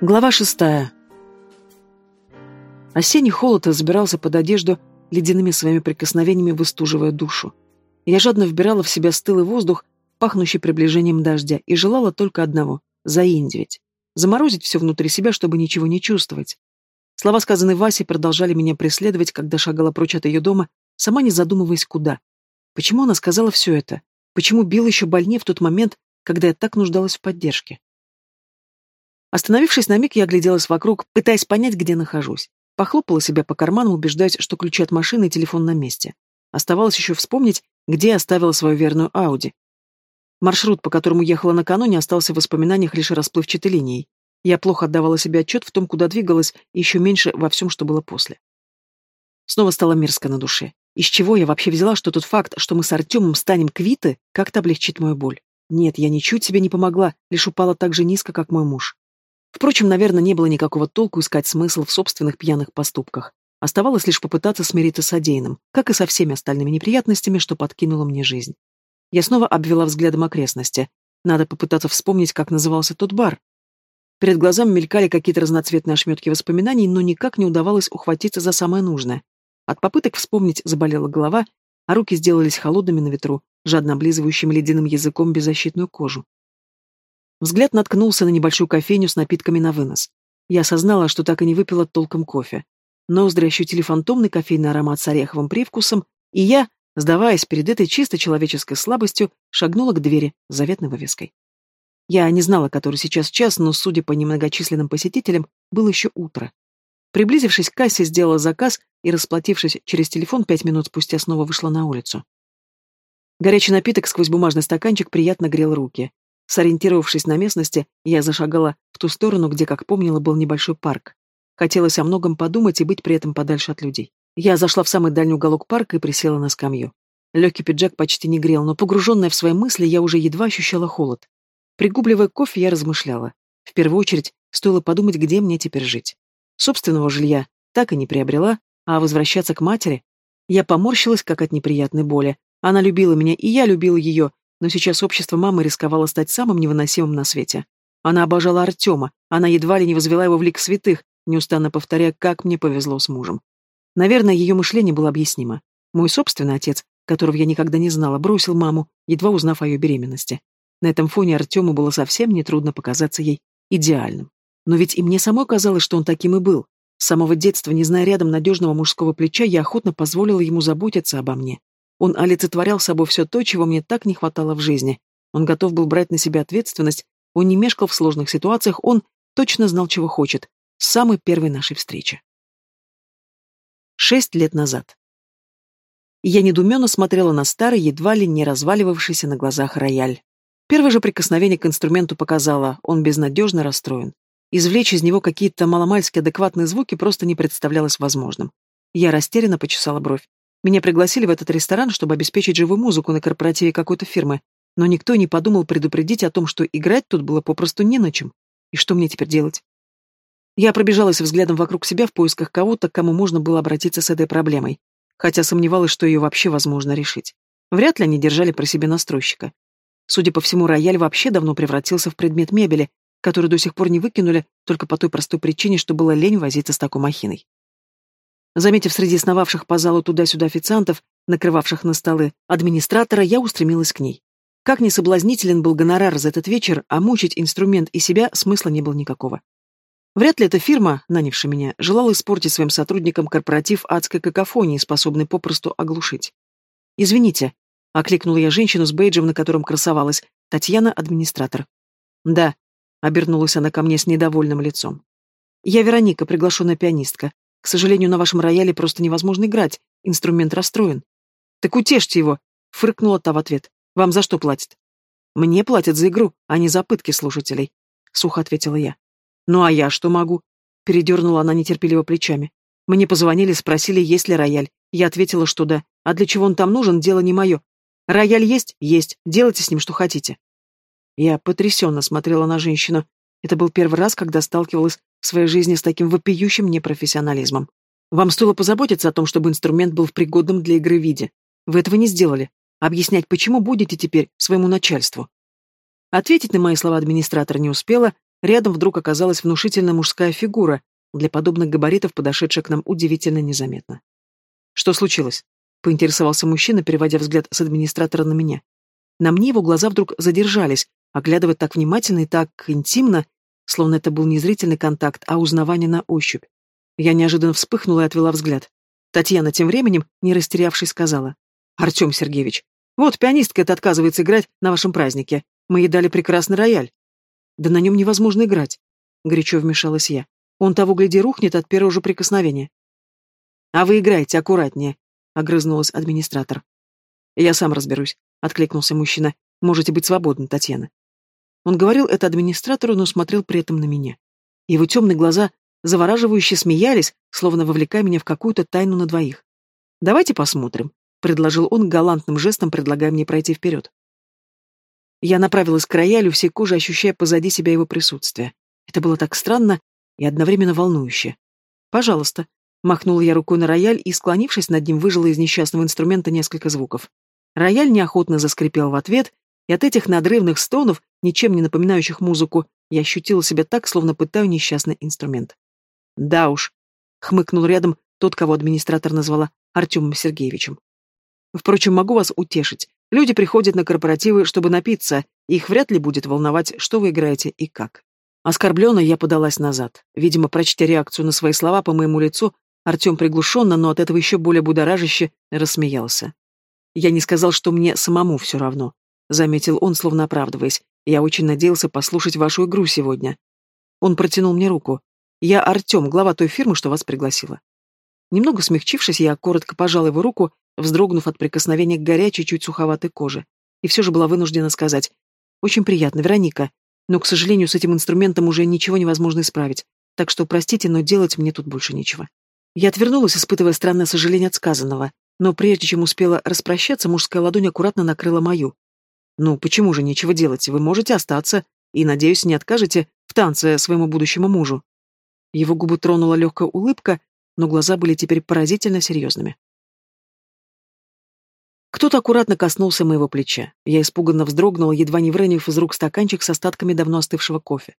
Глава шестая. Осенний холод забирался под одежду, ледяными своими прикосновениями выстуживая душу. Я жадно вбирала в себя стылый воздух, пахнущий приближением дождя, и желала только одного — заиндивить. Заморозить все внутри себя, чтобы ничего не чувствовать. Слова, сказанные Васей, продолжали меня преследовать, когда шагала прочь от ее дома, сама не задумываясь, куда. Почему она сказала все это? Почему бил еще больнее в тот момент, когда я так нуждалась в поддержке? Остановившись на миг, я огляделась вокруг, пытаясь понять, где нахожусь. Похлопала себя по карману, убеждаясь, что ключи от машины и телефон на месте. Оставалось еще вспомнить, где оставила свою верную Ауди. Маршрут, по которому ехала накануне, остался в воспоминаниях лишь расплывчатой линией. Я плохо отдавала себе отчет в том, куда двигалась, и еще меньше во всем, что было после. Снова стало мерзко на душе. Из чего я вообще взяла, что тот факт, что мы с Артемом станем квиты, как-то облегчит мою боль? Нет, я ничуть себе не помогла, лишь упала так же низко, как мой муж. Впрочем, наверное, не было никакого толку искать смысл в собственных пьяных поступках. Оставалось лишь попытаться смириться с содеянным, как и со всеми остальными неприятностями, что подкинула мне жизнь. Я снова обвела взглядом окрестности. Надо попытаться вспомнить, как назывался тот бар. Перед глазами мелькали какие-то разноцветные ошметки воспоминаний, но никак не удавалось ухватиться за самое нужное. От попыток вспомнить заболела голова, а руки сделались холодными на ветру, жадно облизывающим ледяным языком беззащитную кожу. Взгляд наткнулся на небольшую кофейню с напитками на вынос. Я осознала, что так и не выпила толком кофе. Ноздри ощутили фантомный кофейный аромат с ореховым привкусом, и я, сдаваясь перед этой чисто человеческой слабостью, шагнула к двери с заветной вывеской. Я не знала, который сейчас час, но, судя по немногочисленным посетителям, было еще утро. Приблизившись к кассе, сделала заказ и, расплатившись через телефон, пять минут спустя снова вышла на улицу. Горячий напиток сквозь бумажный стаканчик приятно грел руки. Сориентировавшись на местности, я зашагала в ту сторону, где, как помнила, был небольшой парк. Хотелось о многом подумать и быть при этом подальше от людей. Я зашла в самый дальний уголок парка и присела на скамью. Легкий пиджак почти не грел, но погруженная в свои мысли, я уже едва ощущала холод. Пригубливая кофе, я размышляла. В первую очередь, стоило подумать, где мне теперь жить. Собственного жилья так и не приобрела, а возвращаться к матери... Я поморщилась, как от неприятной боли. Она любила меня, и я любила ее, но сейчас общество мамы рисковало стать самым невыносимым на свете. Она обожала Артема, она едва ли не возвела его в лик святых, неустанно повторяя, как мне повезло с мужем. Наверное, ее мышление было объяснимо. Мой собственный отец, которого я никогда не знала, бросил маму, едва узнав о ее беременности. На этом фоне Артему было совсем нетрудно показаться ей идеальным. Но ведь и мне самой казалось, что он таким и был. С самого детства, не зная рядом надежного мужского плеча, я охотно позволила ему заботиться обо мне. Он олицетворял собой все то, чего мне так не хватало в жизни. Он готов был брать на себя ответственность, он не мешкал в сложных ситуациях, он точно знал, чего хочет. С самой первой нашей встречи. Шесть лет назад. Я недуменно смотрела на старый, едва ли не разваливавшийся на глазах рояль. Первое же прикосновение к инструменту показало, он безнадежно расстроен. Извлечь из него какие-то маломальски адекватные звуки просто не представлялось возможным. Я растерянно почесала бровь. Меня пригласили в этот ресторан, чтобы обеспечить живую музыку на корпоративе какой-то фирмы, но никто не подумал предупредить о том, что играть тут было попросту не на чем. И что мне теперь делать? Я пробежалась взглядом вокруг себя в поисках кого-то, к кому можно было обратиться с этой проблемой, хотя сомневалась, что ее вообще возможно решить. Вряд ли они держали про себя настройщика. Судя по всему, рояль вообще давно превратился в предмет мебели, который до сих пор не выкинули только по той простой причине, что было лень возиться с такой махиной. Заметив среди сновавших по залу туда-сюда официантов, накрывавших на столы, администратора, я устремилась к ней. Как ни соблазнителен был гонорар за этот вечер, а мучить инструмент и себя смысла не было никакого. Вряд ли эта фирма, нанявшая меня, желала испортить своим сотрудникам корпоратив адской какофонии, способной попросту оглушить. «Извините», — окликнула я женщину с бейджем, на котором красовалась, Татьяна, администратор. «Да», — обернулась она ко мне с недовольным лицом. «Я Вероника, приглашенная пианистка. К сожалению, на вашем рояле просто невозможно играть, инструмент расстроен. Так утешьте его, фыркнула та в ответ. Вам за что платят? Мне платят за игру, а не за пытки слушателей, сухо ответила я. Ну а я что могу? Передернула она нетерпеливо плечами. Мне позвонили, спросили, есть ли рояль. Я ответила, что да. А для чего он там нужен, дело не мое. Рояль есть? Есть. Делайте с ним, что хотите. Я потрясенно смотрела на женщину. Это был первый раз, когда сталкивалась в своей жизни с таким вопиющим непрофессионализмом. Вам стоило позаботиться о том, чтобы инструмент был в пригодном для игры виде. Вы этого не сделали. Объяснять, почему будете теперь своему начальству. Ответить на мои слова администратор не успела, рядом вдруг оказалась внушительная мужская фигура, для подобных габаритов подошедшая к нам удивительно незаметно. «Что случилось?» — поинтересовался мужчина, переводя взгляд с администратора на меня. На мне его глаза вдруг задержались, оглядывая так внимательно и так интимно, словно это был не зрительный контакт, а узнавание на ощупь. Я неожиданно вспыхнула и отвела взгляд. Татьяна тем временем, не растерявшись, сказала. «Артем Сергеевич, вот пианистка эта отказывается играть на вашем празднике. Мы ей дали прекрасный рояль». «Да на нем невозможно играть», — горячо вмешалась я. «Он того, гляди, рухнет от первого же прикосновения». «А вы играете аккуратнее», — огрызнулась администратор. «Я сам разберусь», — откликнулся мужчина. «Можете быть свободны, Татьяна». Он говорил это администратору, но смотрел при этом на меня. Его темные глаза завораживающе смеялись, словно вовлекая меня в какую-то тайну на двоих. «Давайте посмотрим», — предложил он галантным жестом, предлагая мне пройти вперед. Я направилась к роялю, всей кожей ощущая позади себя его присутствие. Это было так странно и одновременно волнующе. «Пожалуйста», — махнула я рукой на рояль и, склонившись над ним, выжила из несчастного инструмента несколько звуков. Рояль неохотно заскрипел в ответ, и от этих надрывных стонов, ничем не напоминающих музыку, я ощутила себя так, словно пытаю несчастный инструмент. «Да уж», — хмыкнул рядом тот, кого администратор назвала Артемом Сергеевичем. «Впрочем, могу вас утешить. Люди приходят на корпоративы, чтобы напиться, и их вряд ли будет волновать, что вы играете и как». Оскорбленно я подалась назад. Видимо, прочтя реакцию на свои слова по моему лицу, Артем приглушенно, но от этого еще более будоражище, рассмеялся. «Я не сказал, что мне самому все равно», — заметил он, словно оправдываясь. «Я очень надеялся послушать вашу игру сегодня». Он протянул мне руку. «Я Артем, глава той фирмы, что вас пригласила». Немного смягчившись, я коротко пожал его руку, вздрогнув от прикосновения к горячей, чуть суховатой коже. И все же была вынуждена сказать. «Очень приятно, Вероника. Но, к сожалению, с этим инструментом уже ничего невозможно исправить. Так что, простите, но делать мне тут больше нечего». Я отвернулась, испытывая странное сожаление от сказанного. Но прежде чем успела распрощаться, мужская ладонь аккуратно накрыла мою. «Ну, почему же нечего делать? Вы можете остаться и, надеюсь, не откажете в танце своему будущему мужу». Его губы тронула легкая улыбка, но глаза были теперь поразительно серьезными. Кто-то аккуратно коснулся моего плеча. Я испуганно вздрогнула, едва не выронив из рук стаканчик с остатками давно остывшего кофе.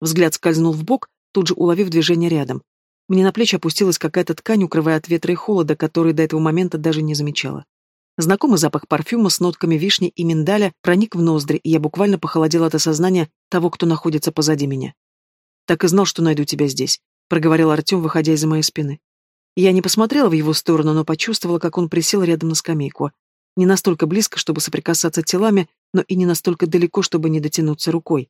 Взгляд скользнул в бок, тут же уловив движение рядом. Мне на плечи опустилась какая-то ткань, укрывая от ветра и холода, который до этого момента даже не замечала. Знакомый запах парфюма с нотками вишни и миндаля проник в ноздри, и я буквально похолодела от осознания того, кто находится позади меня. «Так и знал, что найду тебя здесь», — проговорил Артем, выходя из-за моей спины. Я не посмотрела в его сторону, но почувствовала, как он присел рядом на скамейку. Не настолько близко, чтобы соприкасаться телами, но и не настолько далеко, чтобы не дотянуться рукой.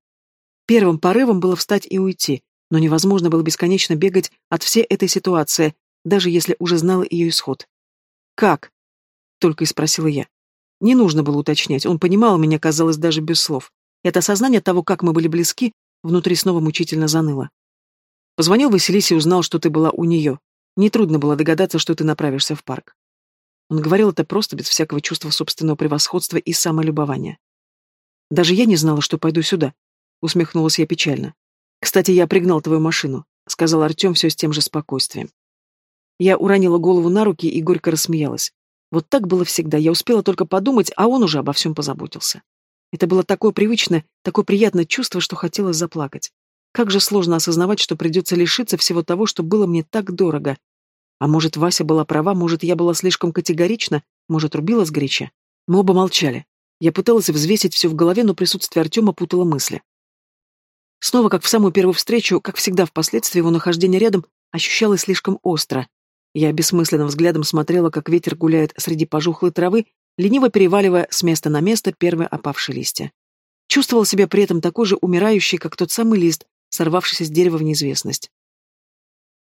Первым порывом было встать и уйти, но невозможно было бесконечно бегать от всей этой ситуации, даже если уже знала ее исход. «Как?» — только и спросила я. Не нужно было уточнять, он понимал меня, казалось, даже без слов. Это осознание того, как мы были близки, внутри снова мучительно заныло. Позвонил Василисе и узнал, что ты была у нее. Нетрудно было догадаться, что ты направишься в парк. Он говорил это просто, без всякого чувства собственного превосходства и самолюбования. «Даже я не знала, что пойду сюда», — усмехнулась я печально. «Кстати, я пригнал твою машину», — сказал Артем все с тем же спокойствием. Я уронила голову на руки и горько рассмеялась. Вот так было всегда, я успела только подумать, а он уже обо всем позаботился. Это было такое привычное, такое приятное чувство, что хотелось заплакать. Как же сложно осознавать, что придется лишиться всего того, что было мне так дорого. А может, Вася была права, может, я была слишком категорична, может, рубила сгоряча. Мы оба молчали. Я пыталась взвесить все в голове, но присутствие Артема путало мысли. Снова, как в самую первую встречу, как всегда впоследствии его нахождение рядом, ощущалось слишком остро. Я бессмысленным взглядом смотрела, как ветер гуляет среди пожухлой травы, лениво переваливая с места на место первые опавшие листья. Чувствовал себя при этом такой же умирающий, как тот самый лист, сорвавшийся с дерева в неизвестность.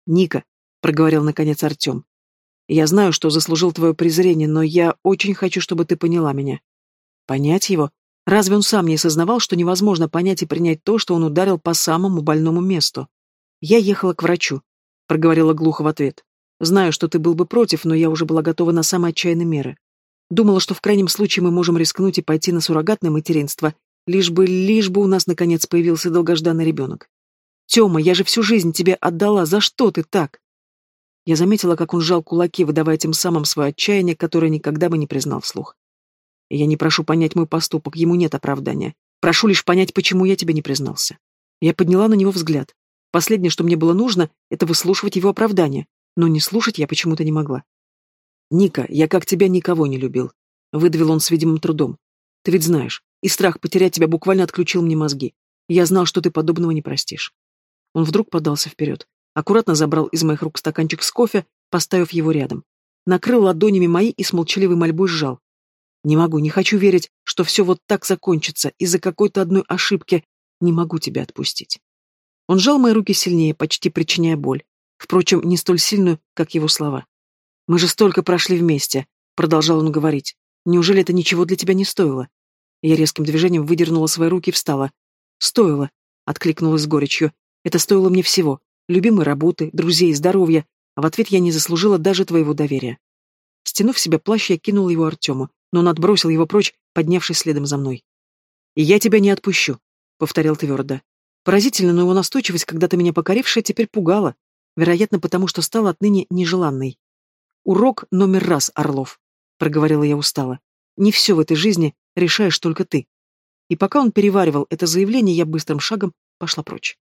«Ника», — проговорил наконец Артем, — «я знаю, что заслужил твое презрение, но я очень хочу, чтобы ты поняла меня». Понять его? Разве он сам не осознавал, что невозможно понять и принять то, что он ударил по самому больному месту? «Я ехала к врачу», — проговорила глухо в ответ. «Знаю, что ты был бы против, но я уже была готова на самые отчаянные меры. Думала, что в крайнем случае мы можем рискнуть и пойти на суррогатное материнство, лишь бы, лишь бы у нас наконец появился долгожданный ребенок. Тёма, я же всю жизнь тебе отдала, за что ты так?» Я заметила, как он сжал кулаки, выдавая тем самым свое отчаяние, которое никогда бы не признал вслух. Я не прошу понять мой поступок, ему нет оправдания. Прошу лишь понять, почему я тебе не признался. Я подняла на него взгляд. Последнее, что мне было нужно, это выслушивать его оправдания, но не слушать я почему-то не могла. «Ника, я как тебя никого не любил», — выдавил он с видимым трудом. «Ты ведь знаешь, и страх потерять тебя буквально отключил мне мозги. Я знал, что ты подобного не простишь». Он вдруг подался вперед, аккуратно забрал из моих рук стаканчик с кофе, поставив его рядом. Накрыл ладонями мои и с молчаливой мольбой сжал. Не могу, не хочу верить, что все вот так закончится из-за какой-то одной ошибки. Не могу тебя отпустить. Он сжал мои руки сильнее, почти причиняя боль. Впрочем, не столь сильную, как его слова. «Мы же столько прошли вместе», — продолжал он говорить. «Неужели это ничего для тебя не стоило?» Я резким движением выдернула свои руки и встала. «Стоило», — откликнулась с горечью. «Это стоило мне всего. Любимой работы, друзей, здоровья. А в ответ я не заслужила даже твоего доверия». Стянув себя плащ, я кинула его Артему, но он отбросил его прочь, поднявшись следом за мной. «И я тебя не отпущу», — повторил твердо. Поразительно, но его настойчивость, когда-то меня покорившая, теперь пугала, вероятно, потому что стала отныне нежеланной. «Урок номер раз, Орлов», — проговорила я устало. «Не все в этой жизни решаешь только ты». И пока он переваривал это заявление, я быстрым шагом пошла прочь.